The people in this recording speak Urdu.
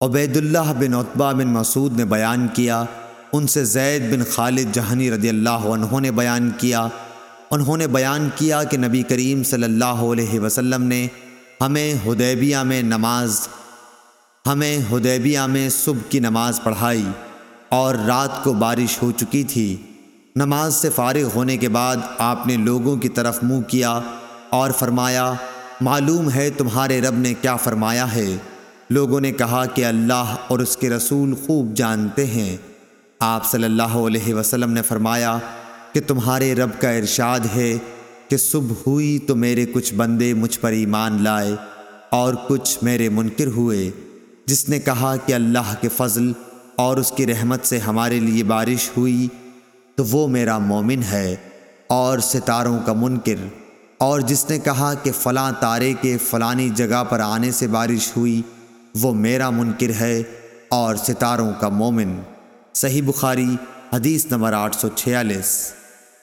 عبید اللہ بن عطبہ بن مسعود نے بیان کیا، ان سے زید بن خالد جہنی رضی اللہ عنہ نے بیان کیا۔ انہوں نے بیان کیا کہ نبی کریم صلی اللہ علیہ وسلم نے ہمیں حدیبیہ میں نماز، ہمیں حدیبیہ میں صبح کی نماز پڑھائی اور رات کو بارش ہو چکی تھی۔ نماز سے فارغ ہونے کے بعد آپ نے لوگوں کی طرف منہ کیا اور فرمایا، معلوم ہے تمہارے رب نے کیا فرمایا ہے۔ لوگوں نے کہا کہ اللہ اور اس کے رسول خوب جانتے ہیں۔ آپ صلی اللہ علیہ وسلم نے فرمایا کہ تمہارے رب کا ارشاد ہے کہ صبح ہوئی تو میرے کچھ بندے مجھ پر ایمان لائے اور کچھ میرے منکر ہوئے، جس نے کہا کہ اللہ کے فضل اور اس کی رحمت سے ہمارے لیے بارش ہوئی تو وہ میرا مومن ہے اور ستاروں کا منکر۔ اور جس نے کہا کہ فلاں تارے کے فلانی جگہ پر آنے سے بارش ہوئی وہ میرا منکر ہے اور ستاروں کا مومن۔ صحیح بخاری، حدیث نمبر آٹھ سو چھیالیس۔